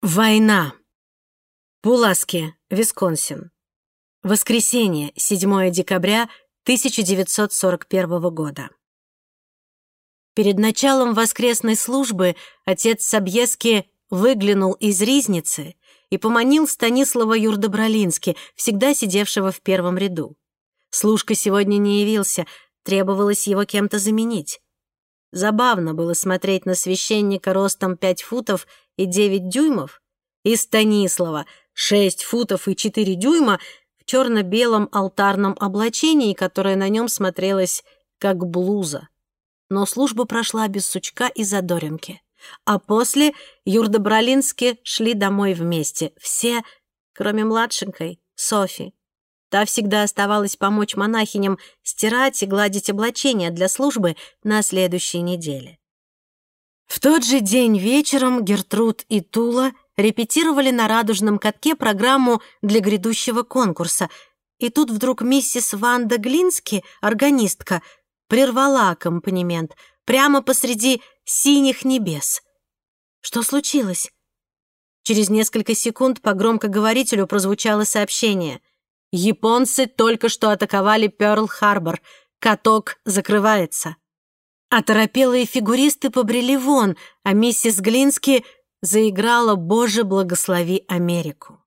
Война. Пуласки, Висконсин. Воскресенье, 7 декабря 1941 года. Перед началом воскресной службы отец Собьески выглянул из ризницы и поманил Станислава Юрдобролински, всегда сидевшего в первом ряду. Служка сегодня не явился, требовалось его кем-то заменить. Забавно было смотреть на священника ростом 5 футов и 9 дюймов, и Станислава 6 футов и 4 дюйма в черно-белом алтарном облачении, которое на нем смотрелось как блуза. Но служба прошла без сучка и задоринки. А после Юрда Бролински шли домой вместе. Все, кроме младшенькой, Софи. Та всегда оставалась помочь монахиням стирать и гладить облачения для службы на следующей неделе. В тот же день вечером Гертруд и Тула репетировали на радужном катке программу для грядущего конкурса, и тут вдруг миссис Ванда Глински, органистка, прервала аккомпанемент прямо посреди синих небес. Что случилось? Через несколько секунд по громкоговорителю прозвучало сообщение. Японцы только что атаковали Пёрл-Харбор. Каток закрывается. Оторопелые фигуристы побрели вон, а миссис Глински заиграла «Боже, благослови Америку».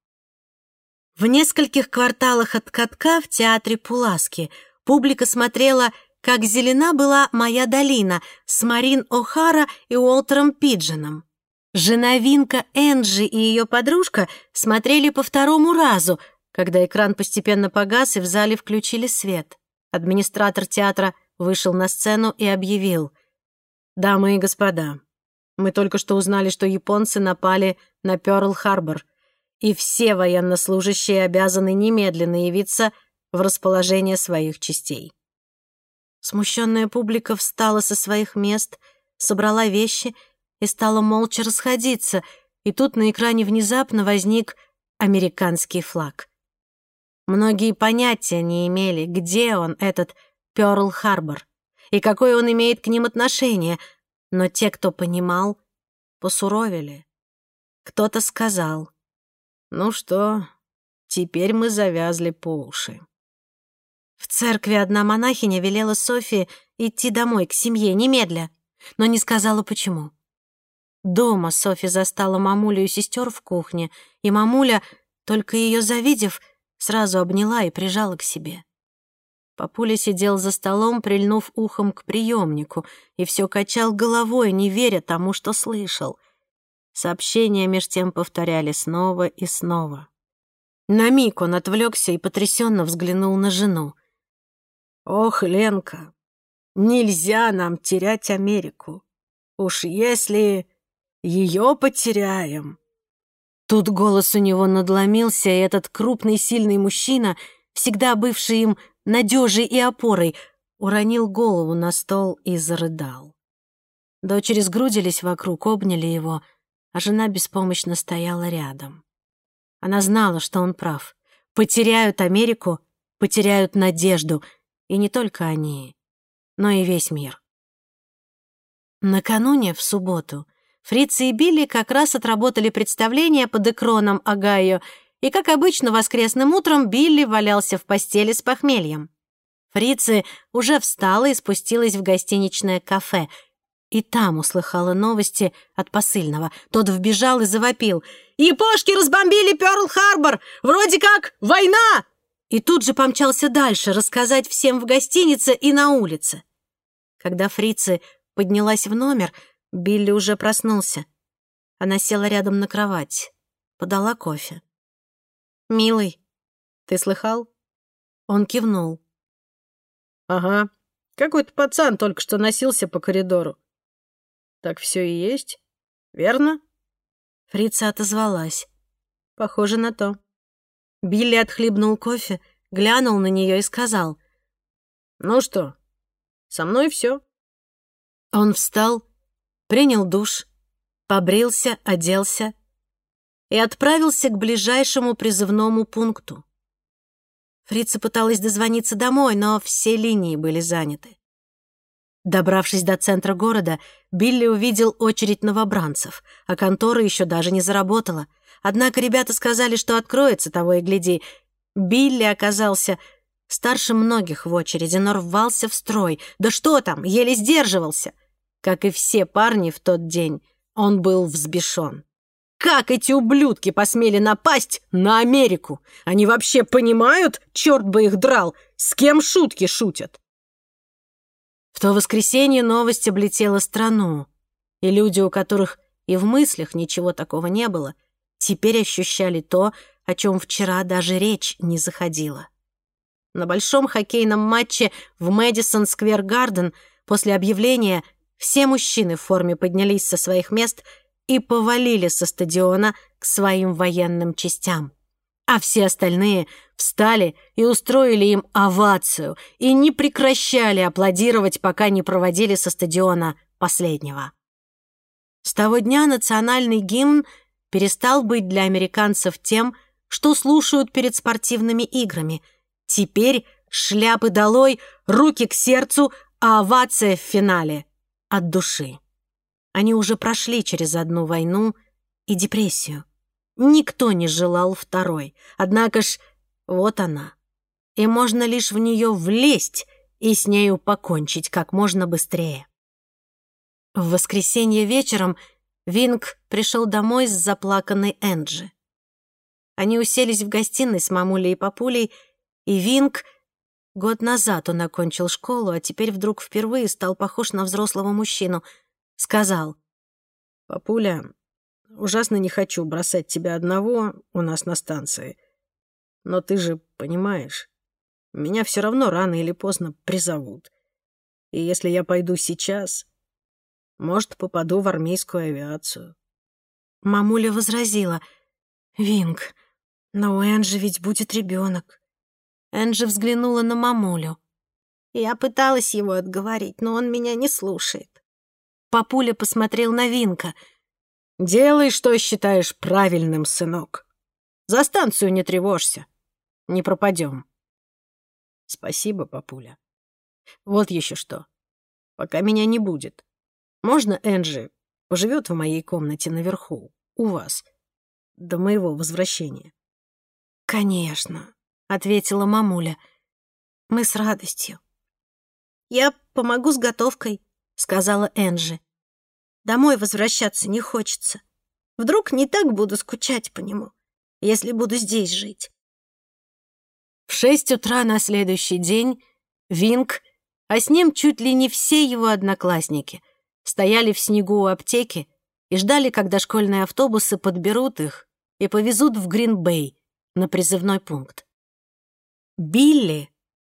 В нескольких кварталах от катка в театре Пуласки публика смотрела, как зелена была моя долина с Марин О'Хара и Уолтером Пиджином. Женовинка Энджи и ее подружка смотрели по второму разу, когда экран постепенно погас и в зале включили свет. Администратор театра вышел на сцену и объявил. «Дамы и господа, мы только что узнали, что японцы напали на Пёрл-Харбор, и все военнослужащие обязаны немедленно явиться в расположение своих частей». Смущенная публика встала со своих мест, собрала вещи и стала молча расходиться, и тут на экране внезапно возник американский флаг. Многие понятия не имели, где он, этот Пёрл-Харбор, и какое он имеет к ним отношение, но те, кто понимал, посуровили. Кто-то сказал, «Ну что, теперь мы завязли по уши». В церкви одна монахиня велела Софии идти домой, к семье, немедля, но не сказала, почему. Дома Софи застала мамулю и сестер в кухне, и мамуля, только ее завидев, сразу обняла и прижала к себе. Папуля сидел за столом, прильнув ухом к приемнику, и все качал головой, не веря тому, что слышал. Сообщения меж тем повторяли снова и снова. На миг он отвлекся и потрясенно взглянул на жену. Ох, Ленка, нельзя нам терять Америку. Уж если ее потеряем. Тут голос у него надломился, и этот крупный сильный мужчина, всегда бывший им надежей и опорой, уронил голову на стол и зарыдал. Дочери сгрудились вокруг, обняли его, а жена беспомощно стояла рядом. Она знала, что он прав. Потеряют Америку, потеряют надежду — и не только они, но и весь мир. Накануне, в субботу, Фритци и Билли как раз отработали представление под Акроном, Огайо, и, как обычно, воскресным утром Билли валялся в постели с похмельем. Фритци уже встала и спустилась в гостиничное кафе, и там услыхала новости от посыльного. Тот вбежал и завопил. «Япошки разбомбили Пёрл-Харбор! Вроде как война!» и тут же помчался дальше, рассказать всем в гостинице и на улице. Когда фрицы поднялась в номер, Билли уже проснулся. Она села рядом на кровать, подала кофе. «Милый, ты слыхал?» Он кивнул. «Ага, какой-то пацан только что носился по коридору». «Так все и есть, верно?» Фрица отозвалась. «Похоже на то». Билли отхлебнул кофе, глянул на нее и сказал. «Ну что, со мной все. Он встал, принял душ, побрился, оделся и отправился к ближайшему призывному пункту. Фрица пыталась дозвониться домой, но все линии были заняты. Добравшись до центра города, Билли увидел очередь новобранцев, а контора еще даже не заработала. Однако ребята сказали, что откроется того и гляди. Билли оказался старше многих в очереди, но рвался в строй. Да что там, еле сдерживался. Как и все парни в тот день, он был взбешен. Как эти ублюдки посмели напасть на Америку? Они вообще понимают, черт бы их драл, с кем шутки шутят? В то воскресенье новость облетела страну, и люди, у которых и в мыслях ничего такого не было, теперь ощущали то, о чем вчера даже речь не заходила. На большом хоккейном матче в Мэдисон Сквер Гарден после объявления все мужчины в форме поднялись со своих мест — и повалили со стадиона к своим военным частям. А все остальные встали и устроили им овацию и не прекращали аплодировать, пока не проводили со стадиона последнего. С того дня национальный гимн перестал быть для американцев тем, что слушают перед спортивными играми. Теперь шляпы долой, руки к сердцу, а овация в финале от души. Они уже прошли через одну войну и депрессию. Никто не желал второй. Однако ж, вот она. И можно лишь в нее влезть и с нею покончить как можно быстрее. В воскресенье вечером Винг пришел домой с заплаканной Энджи. Они уселись в гостиной с мамулей и папулей, и Винг... Год назад он окончил школу, а теперь вдруг впервые стал похож на взрослого мужчину — сказал. «Папуля, ужасно не хочу бросать тебя одного у нас на станции. Но ты же понимаешь, меня все равно рано или поздно призовут. И если я пойду сейчас, может, попаду в армейскую авиацию». Мамуля возразила. «Винг, но у Энджи ведь будет ребенок. Энджи взглянула на мамулю. Я пыталась его отговорить, но он меня не слушает. Папуля посмотрел на Винка. «Делай, что считаешь правильным, сынок. За станцию не тревожься. Не пропадем». «Спасибо, папуля. Вот еще что. Пока меня не будет. Можно Энджи поживет в моей комнате наверху, у вас, до моего возвращения?» «Конечно», — ответила мамуля. «Мы с радостью». «Я помогу с готовкой», сказала Энджи. «Домой возвращаться не хочется. Вдруг не так буду скучать по нему, если буду здесь жить». В шесть утра на следующий день Винг, а с ним чуть ли не все его одноклассники, стояли в снегу у аптеки и ждали, когда школьные автобусы подберут их и повезут в Грин-Бэй на призывной пункт. Билли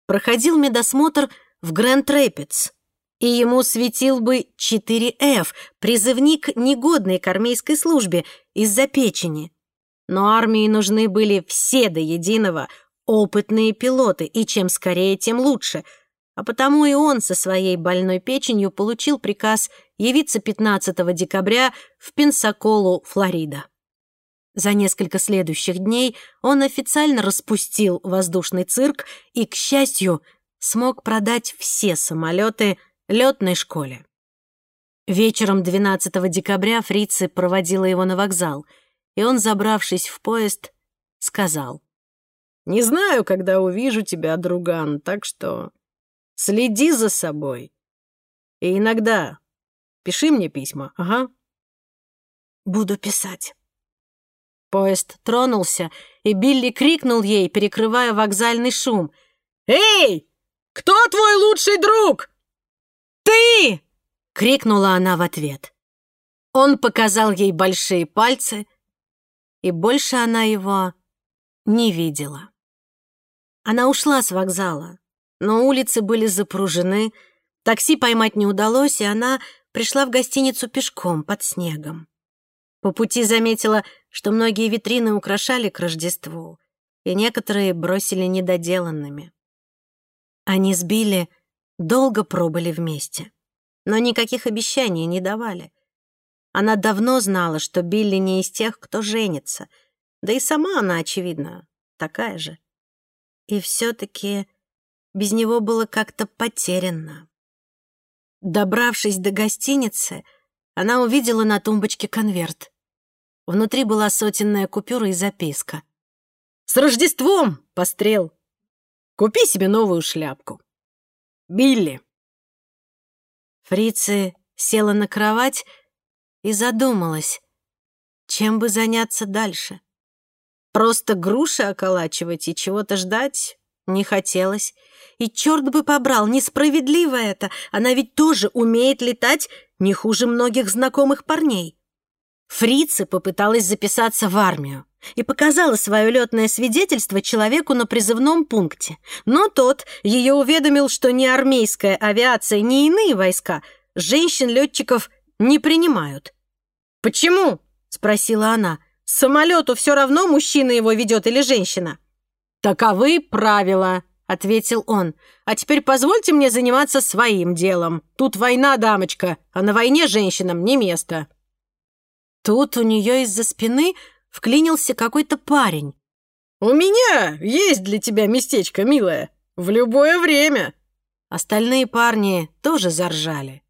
проходил медосмотр в Грэнд-Рэпидс, и ему светил бы 4F, призывник, негодный к армейской службе, из-за печени. Но армии нужны были все до единого опытные пилоты, и чем скорее, тем лучше. А потому и он со своей больной печенью получил приказ явиться 15 декабря в Пенсаколу, Флорида. За несколько следующих дней он официально распустил воздушный цирк и, к счастью, смог продать все самолеты, летной школе. Вечером 12 декабря фрицы проводила его на вокзал, и он, забравшись в поезд, сказал. «Не знаю, когда увижу тебя, друган, так что следи за собой. И иногда пиши мне письма, ага». «Буду писать». Поезд тронулся, и Билли крикнул ей, перекрывая вокзальный шум. «Эй, кто твой лучший друг?» «Ты!» — крикнула она в ответ. Он показал ей большие пальцы, и больше она его не видела. Она ушла с вокзала, но улицы были запружены, такси поймать не удалось, и она пришла в гостиницу пешком под снегом. По пути заметила, что многие витрины украшали к Рождеству, и некоторые бросили недоделанными. Они сбили долго пробыли вместе. Но никаких обещаний не давали. Она давно знала, что Билли не из тех, кто женится. Да и сама она, очевидно, такая же. И все таки без него было как-то потерянно. Добравшись до гостиницы, она увидела на тумбочке конверт. Внутри была сотенная купюра и записка. «С Рождеством, пострел! Купи себе новую шляпку. Билли!» Фрицы села на кровать и задумалась, чем бы заняться дальше. Просто груши околачивать и чего-то ждать не хотелось. И черт бы побрал, несправедливо это. Она ведь тоже умеет летать не хуже многих знакомых парней. Фрица попыталась записаться в армию и показала свое летное свидетельство человеку на призывном пункте. Но тот ее уведомил, что ни армейская авиация, ни иные войска женщин-летчиков не принимают. «Почему?» — спросила она. «Самолету все равно, мужчина его ведет или женщина». «Таковы правила», — ответил он. «А теперь позвольте мне заниматься своим делом. Тут война, дамочка, а на войне женщинам не место». Тут у нее из-за спины вклинился какой-то парень. «У меня есть для тебя местечко, милая, в любое время». Остальные парни тоже заржали.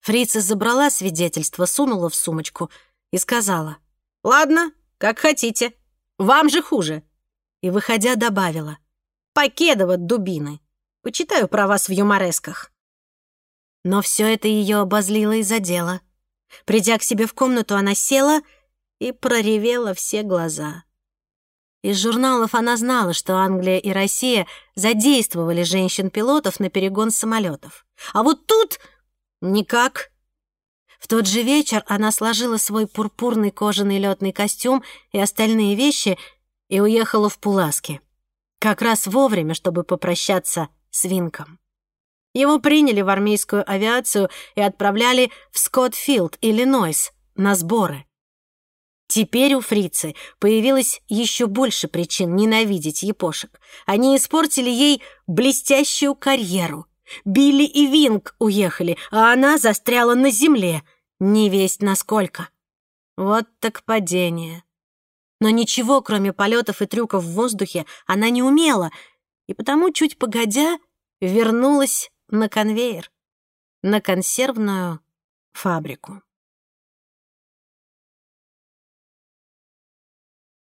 Фрица забрала свидетельство, сунула в сумочку и сказала, «Ладно, как хотите, вам же хуже». И, выходя, добавила, «Покедова дубины, почитаю про вас в юморесках». Но все это ее обозлило и задело. Придя к себе в комнату, она села и проревела все глаза. Из журналов она знала, что Англия и Россия задействовали женщин-пилотов на перегон самолетов. А вот тут никак. В тот же вечер она сложила свой пурпурный кожаный летный костюм и остальные вещи и уехала в Пуласки. Как раз вовремя, чтобы попрощаться с Винком. Его приняли в армейскую авиацию и отправляли в Скоттфилд, Иллинойс, на сборы. Теперь у фрицы появилось еще больше причин ненавидеть япошек. Они испортили ей блестящую карьеру. Билли и Винг уехали, а она застряла на земле. Не весть насколько. Вот так падение. Но ничего, кроме полетов и трюков в воздухе, она не умела, и потому, чуть погодя, вернулась на конвейер, на консервную фабрику.